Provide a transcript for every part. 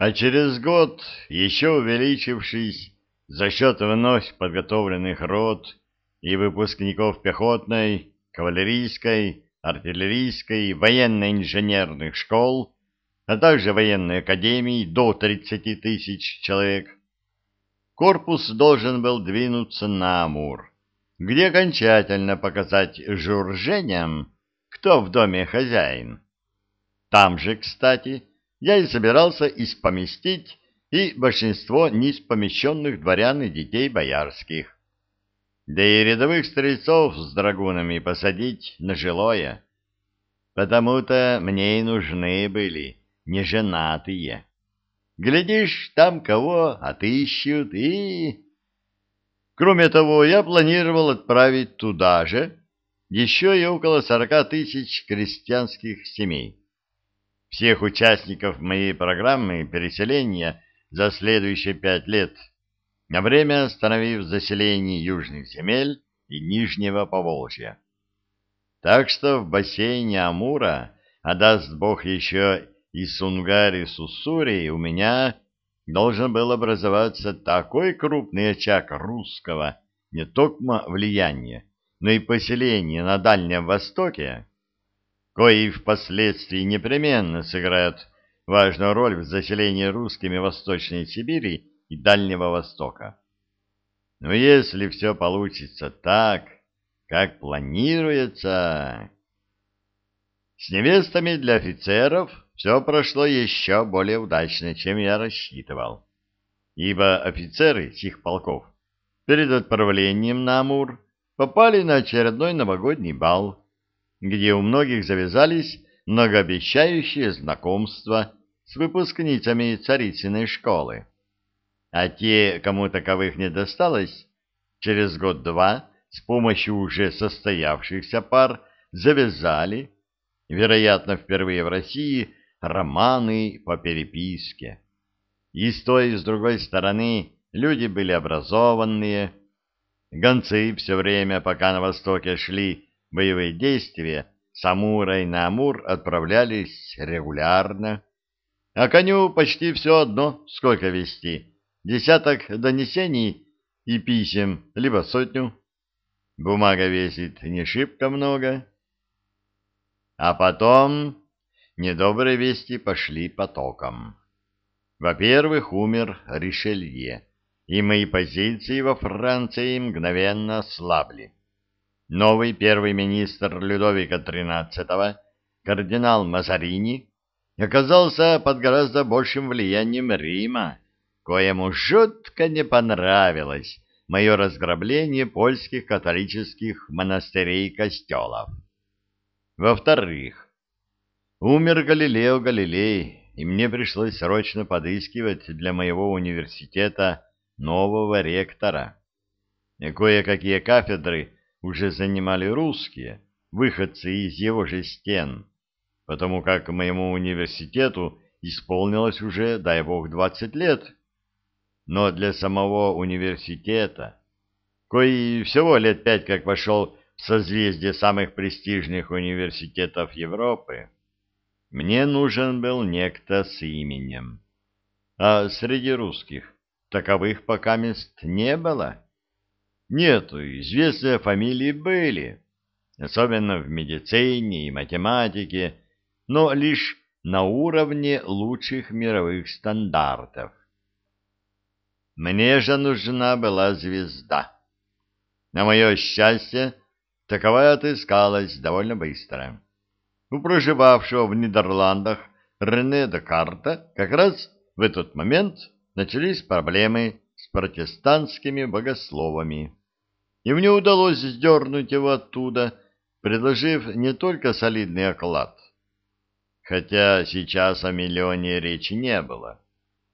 А через год, еще увеличившись за счет вновь подготовленных рот и выпускников пехотной, кавалерийской, артиллерийской, военно-инженерных школ, а также военной академии до 30 тысяч человек, корпус должен был двинуться на Амур, где окончательно показать журжениям, кто в доме хозяин. Там же, кстати, я и собирался испоместить и большинство неиспомещенных дворян и детей боярских. Да и рядовых стрельцов с драгунами посадить на жилое. Потому-то мне и нужны были неженатые. Глядишь, там кого отыщут и... Кроме того, я планировал отправить туда же еще и около сорока тысяч крестьянских семей всех участников моей программы переселения за следующие пять лет, на время остановив заселение южных земель и Нижнего Поволжья. Так что в бассейне Амура, а даст Бог еще и Сунгари-Суссури, у меня должен был образоваться такой крупный очаг русского не только влияния, но и поселения на Дальнем Востоке, кои впоследствии непременно сыграют важную роль в заселении русскими Восточной Сибири и Дальнего Востока. Но если все получится так, как планируется... С невестами для офицеров все прошло еще более удачно, чем я рассчитывал, ибо офицеры сих полков перед отправлением на Амур попали на очередной новогодний бал, где у многих завязались многообещающие знакомства с выпускницами царицыной школы. А те, кому таковых не досталось, через год-два с помощью уже состоявшихся пар завязали, вероятно, впервые в России, романы по переписке. И с той, и с другой стороны люди были образованные, гонцы все время, пока на Востоке шли Боевые действия с Амурой на Амур отправлялись регулярно, а коню почти все одно, сколько вести, десяток донесений и писем, либо сотню. Бумага весит не шибко много. А потом недобрые вести пошли потоком. Во-первых, умер Ришелье, и мои позиции во Франции мгновенно ослабли. Новый первый министр Людовика XIII, кардинал Мазарини, оказался под гораздо большим влиянием Рима, коему жутко не понравилось мое разграбление польских католических монастырей и костелов. Во-вторых, умер Галилео Галилей, и мне пришлось срочно подыскивать для моего университета нового ректора. Кое-какие кафедры уже занимали русские, выходцы из его же стен, потому как моему университету исполнилось уже, дай бог, двадцать лет. Но для самого университета, кой всего лет пять как вошел в созвездие самых престижных университетов Европы, мне нужен был некто с именем. А среди русских таковых пока мест не было. Нет, известные фамилии были, особенно в медицине и математике, но лишь на уровне лучших мировых стандартов. Мне же нужна была звезда. На мое счастье, таковая отыскалась довольно быстро. У проживавшего в Нидерландах Рене Декарта как раз в этот момент начались проблемы с протестантскими богословами и мне удалось сдернуть его оттуда, предложив не только солидный оклад, хотя сейчас о миллионе речи не было,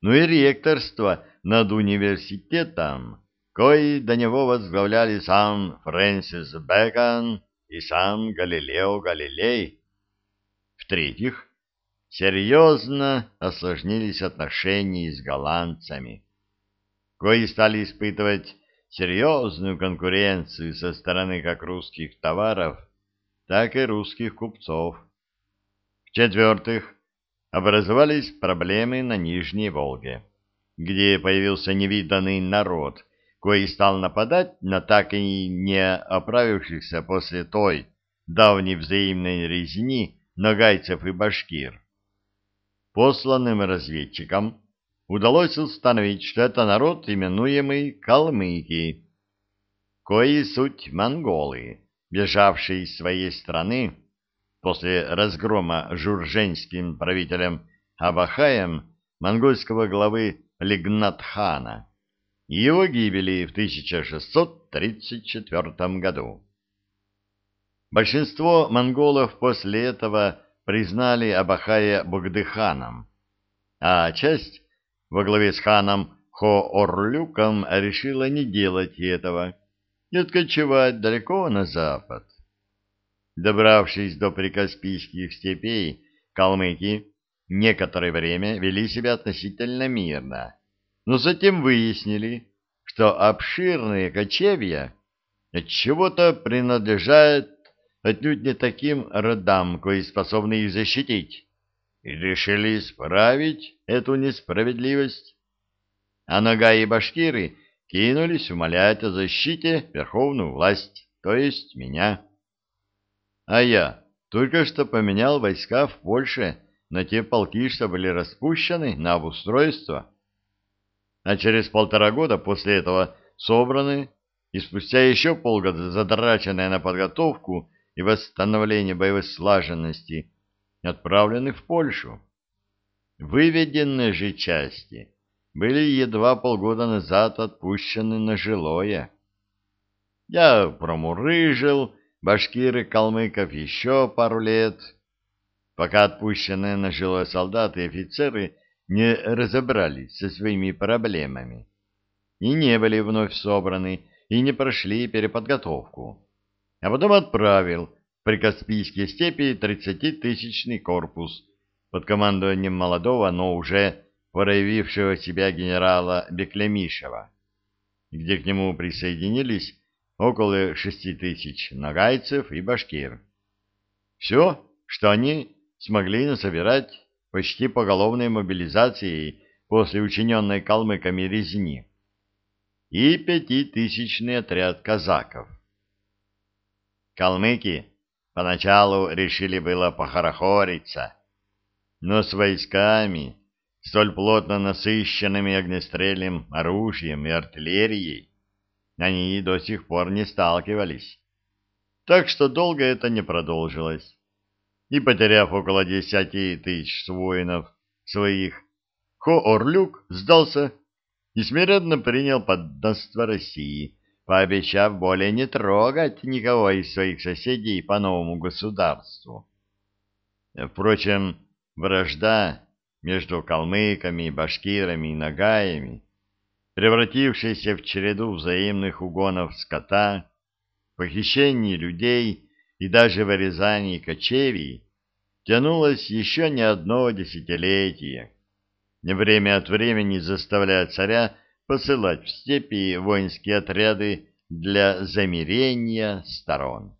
но и ректорство над университетом, кои до него возглавляли сам Фрэнсис Бэкон и сам Галилео Галилей. В-третьих, серьезно осложнились отношения с голландцами, кои стали испытывать серьезную конкуренцию со стороны как русских товаров, так и русских купцов. В-четвертых, образовались проблемы на Нижней Волге, где появился невиданный народ, кой стал нападать на так и не оправившихся после той давней взаимной резни нагайцев и башкир. Посланным разведчикам удалось установить, что это народ, именуемый калмыки, кои суть монголы, бежавшие из своей страны после разгрома журженским правителем Абахаем монгольского главы Лигнатхана и его гибели в 1634 году. Большинство монголов после этого признали Абахая Богдыханом, а часть во главе с ханом Хо-Орлюком решила не делать этого и откочевать далеко на запад. Добравшись до прикаспийских степей, калмыки некоторое время вели себя относительно мирно, но затем выяснили, что обширные кочевья от чего-то принадлежат отнюдь не таким родам, кои способны их защитить, и решили исправить эту несправедливость. А нога и башкиры кинулись умолять о защите верховную власть, то есть меня. А я только что поменял войска в Польше на те полки, что были распущены на обустройство. А через полтора года после этого собраны и спустя еще полгода задраченные на подготовку и восстановление боевой слаженности отправлены в Польшу. Выведенные же части были едва полгода назад отпущены на жилое. Я промурыжил башкиры калмыков еще пару лет, пока отпущенные на жилое солдаты и офицеры не разобрались со своими проблемами и не были вновь собраны и не прошли переподготовку. А потом отправил в прикаспийские степи тридцатитысячный корпус под командованием молодого, но уже проявившего себя генерала Беклемишева, где к нему присоединились около шести тысяч нагайцев и башкир. Все, что они смогли насобирать почти поголовной мобилизацией после учиненной калмыками резни, и пятитысячный отряд казаков. Калмыки поначалу решили было похорохориться, но с войсками, столь плотно насыщенными огнестрельным оружием и артиллерией, они до сих пор не сталкивались. Так что долго это не продолжилось. И, потеряв около десяти тысяч воинов своих, Хо-Орлюк сдался и смиренно принял подданство России, пообещав более не трогать никого из своих соседей по новому государству. Впрочем, вражда между калмыками, башкирами и нагаями превратившаяся в череду взаимных угонов скота, похищений людей и даже вырезаний кочевий, тянулась еще не одно десятилетие, время от времени заставляя царя посылать в степи воинские отряды для замирения сторон.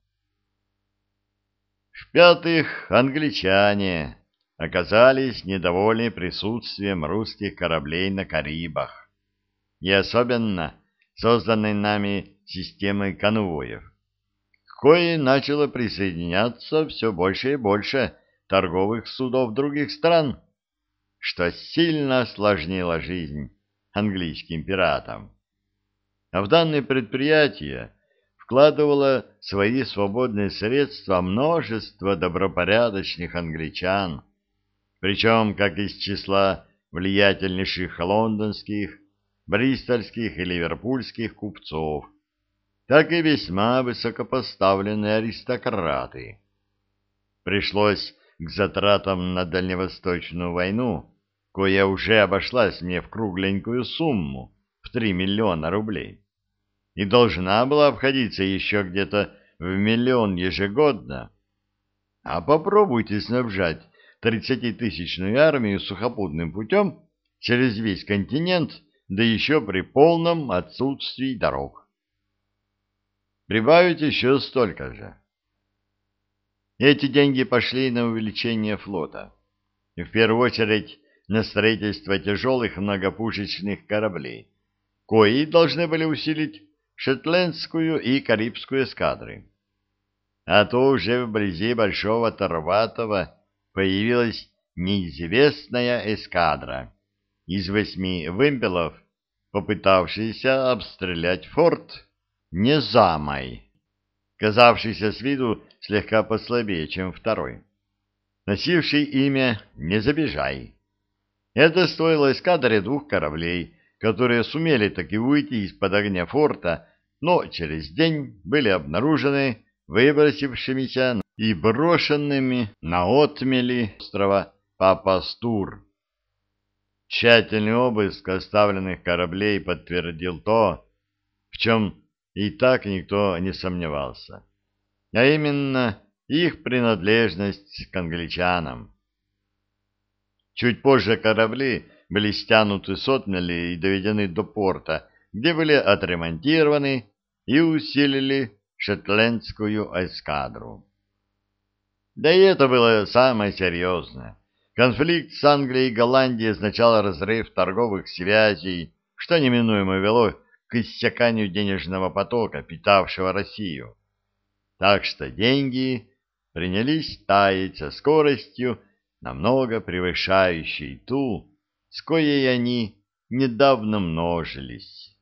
В-пятых, англичане оказались недовольны присутствием русских кораблей на Карибах и особенно созданной нами системой конвоев, к коей начало присоединяться все больше и больше торговых судов других стран, что сильно осложнило жизнь английским пиратам. А в данное предприятие вкладывало свои свободные средства множество добропорядочных англичан, причем как из числа влиятельнейших лондонских, бристольских и ливерпульских купцов, так и весьма высокопоставленные аристократы. Пришлось к затратам на Дальневосточную войну, кое уже обошлась мне в кругленькую сумму в три миллиона рублей, и должна была обходиться еще где-то в миллион ежегодно. А попробуйте снабжать тридцатитысячную армию сухопутным путем через весь континент – да еще при полном отсутствии дорог. Прибавить еще столько же. Эти деньги пошли на увеличение флота. в первую очередь на строительство тяжелых многопушечных кораблей, кои должны были усилить шотландскую и карибскую эскадры. А то уже вблизи Большого Торватова появилась неизвестная эскадра из восьми вымпелов, попытавшаяся обстрелять форт Незамай, казавшийся с виду слегка послабее, чем второй, носивший имя «Не забежай». Это стоило эскадре двух кораблей, которые сумели таки выйти из-под огня форта, но через день были обнаружены выбросившимися и брошенными на отмели острова Папастур. Тщательный обыск оставленных кораблей подтвердил то, в чем и так никто не сомневался, а именно их принадлежность к англичанам. Чуть позже корабли были стянуты с отмели и доведены до порта, где были отремонтированы и усилили шотландскую эскадру. Да и это было самое серьезное. Конфликт с Англией и Голландией означал разрыв торговых связей, что неминуемо вело к иссяканию денежного потока, питавшего Россию. Так что деньги принялись таять со скоростью, намного превышающей ту, с коей они недавно множились.